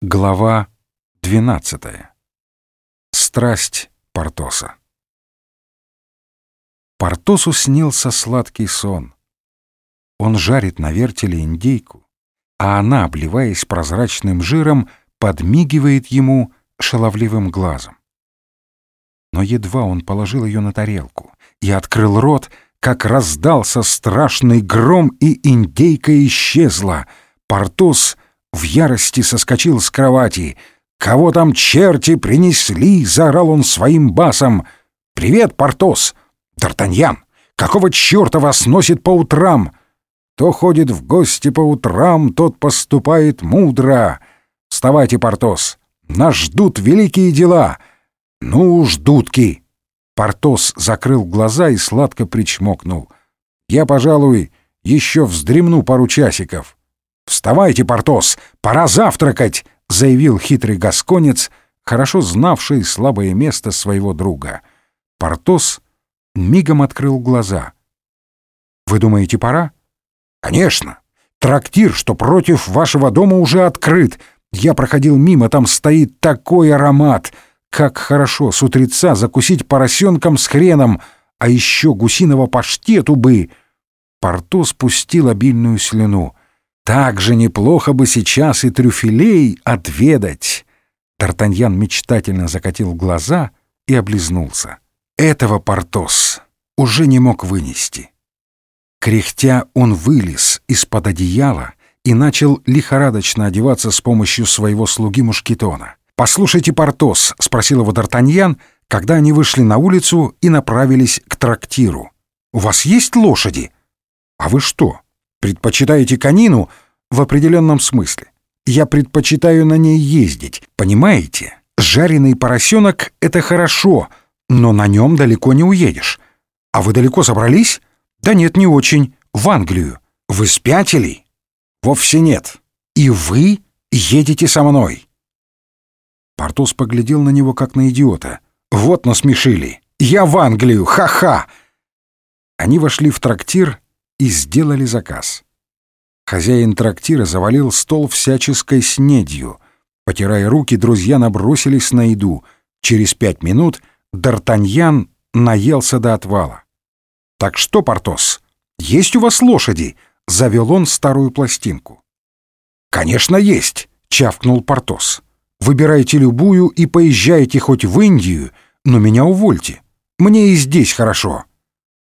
Глава 12. Страсть Портоса. Портосу снился сладкий сон. Он жарит на вертеле индейку, а она, обливаясь прозрачным жиром, подмигивает ему шаловливым глазом. Но едва он положил ее на тарелку и открыл рот, как раздался страшный гром, и индейка исчезла. Портос — в ярости соскочил с кровати. «Кого там черти принесли?» — заорал он своим басом. «Привет, Портос!» «Д'Артаньян! Какого черта вас носит по утрам?» «Кто ходит в гости по утрам, тот поступает мудро!» «Вставайте, Портос! Нас ждут великие дела!» «Ну, ждутки!» Портос закрыл глаза и сладко причмокнул. «Я, пожалуй, еще вздремну пару часиков. «Вставайте, Портос, пора завтракать!» — заявил хитрый гасконец, хорошо знавший слабое место своего друга. Портос мигом открыл глаза. «Вы думаете, пора?» «Конечно! Трактир, что против вашего дома, уже открыт. Я проходил мимо, там стоит такой аромат. Как хорошо с утреца закусить поросенком с хреном, а еще гусиного паштету бы!» Портос пустил обильную слюну. Так же неплохо бы сейчас и трюфелей отведать. Тартаньян мечтательно закатил глаза и облизнулся. Этого Портос уже не мог вынести. Кряхтя он вылез из-под одеяла и начал лихорадочно одеваться с помощью своего слуги Мушкетона. «Послушайте, Портос», — спросил его Д'Артаньян, когда они вышли на улицу и направились к трактиру. «У вас есть лошади?» «А вы что, Предпочитаете конину в определенном смысле. Я предпочитаю на ней ездить, понимаете? Жареный поросенок — это хорошо, но на нем далеко не уедешь. А вы далеко собрались? Да нет, не очень. В Англию. Вы спятили? Вовсе нет. И вы едете со мной. Портос поглядел на него, как на идиота. Вот насмешили. Я в Англию, ха-ха! Они вошли в трактир и сделали заказ. Хозяин трактира завалил стол всяческой снедью. Потирая руки, друзья набросились на еду. Через пять минут Д'Артаньян наелся до отвала. «Так что, Портос, есть у вас лошади?» — завел он старую пластинку. «Конечно, есть!» — чавкнул Портос. «Выбирайте любую и поезжайте хоть в Индию, но меня увольте. Мне и здесь хорошо».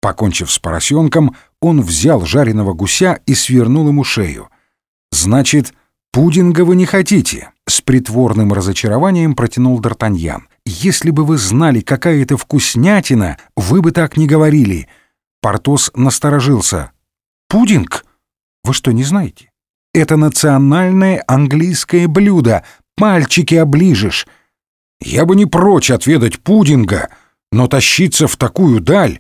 Покончив с поросенком, он взял жареного гуся и свернул ему шею. «Значит, пудинга вы не хотите?» — с притворным разочарованием протянул Д'Артаньян. «Если бы вы знали, какая это вкуснятина, вы бы так не говорили». Портос насторожился. «Пудинг? Вы что, не знаете? Это национальное английское блюдо. Пальчики оближешь. Я бы не прочь отведать пудинга, но тащиться в такую даль...»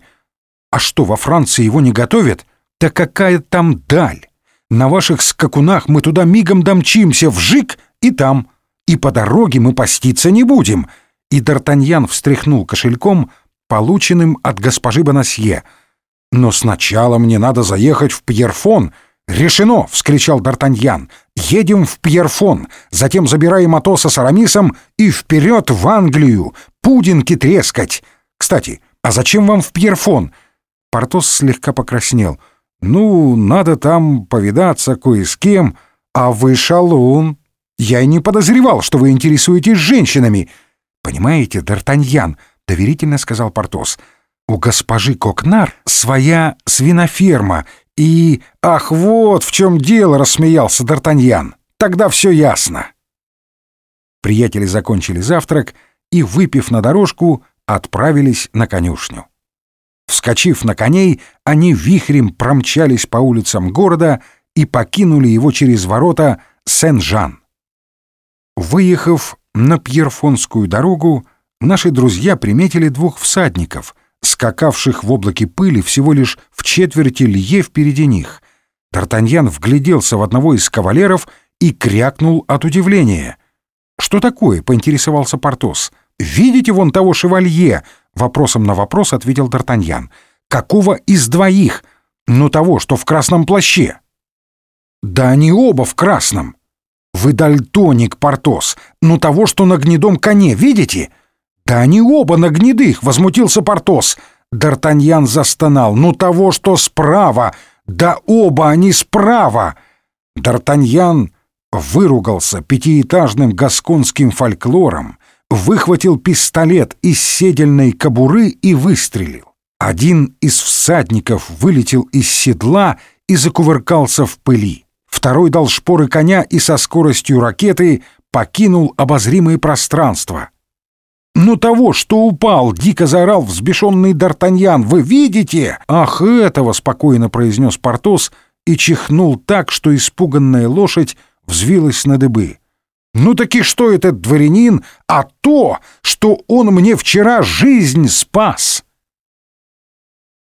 А что, во Франции его не готовят? Да какая там даль! На ваших скакунах мы туда мигом домчимся, вжик и там. И по дороге мы поститься не будем. И Д'Артаньян встряхнул кошельком, полученным от госпожи Бонасье. «Но сначала мне надо заехать в Пьерфон». «Решено!» — вскричал Д'Артаньян. «Едем в Пьерфон, затем забираем Атоса с Арамисом и вперед в Англию, пудинки трескать. Кстати, а зачем вам в Пьерфон?» Портос слегка покраснел. «Ну, надо там повидаться кое с кем, а вы шалун. Я и не подозревал, что вы интересуетесь женщинами». «Понимаете, Д'Артаньян», — доверительно сказал Портос, «у госпожи Кокнар своя свиноферма, и...» «Ах, вот в чем дело!» — рассмеялся Д'Артаньян. «Тогда все ясно». Приятели закончили завтрак и, выпив на дорожку, отправились на конюшню. Вскочив на коней, они вихрем промчались по улицам города и покинули его через ворота Сен-Жан. Выехав на Пьерфонскую дорогу, наши друзья приметили двух всадников, скакавших в облаке пыли всего лишь в четверти лье впереди них. Д'Артаньян вгляделся в одного из кавалеров и крякнул от удивления. «Что такое?» — поинтересовался Портос. «Видите вон того шевалье?» Вопросом на вопрос ответил Д'Артаньян. «Какого из двоих? Ну того, что в красном плаще». «Да они оба в красном». Вы дальтоник, Портос. Ну того, что на гнедом коне, видите? Да они оба на гнедых, возмутился Портос. Д'Артаньян застонал. Ну того, что справа. Да оба они справа. Д'Артаньян выругался пятиэтажным гасконским фольклором, выхватил пистолет из седельной кобуры и выстрелил. Один из всадников вылетел из седла и закувыркался в пыли. Второй дал шпоры коня и со скоростью ракеты покинул обозримое пространство. «Ну того, что упал!» — дико заорал взбешенный Д'Артаньян. «Вы видите?» «Ах, этого!» — спокойно произнес Портос и чихнул так, что испуганная лошадь взвилась на дыбы. «Ну таки что этот дворянин, а то, что он мне вчера жизнь спас!»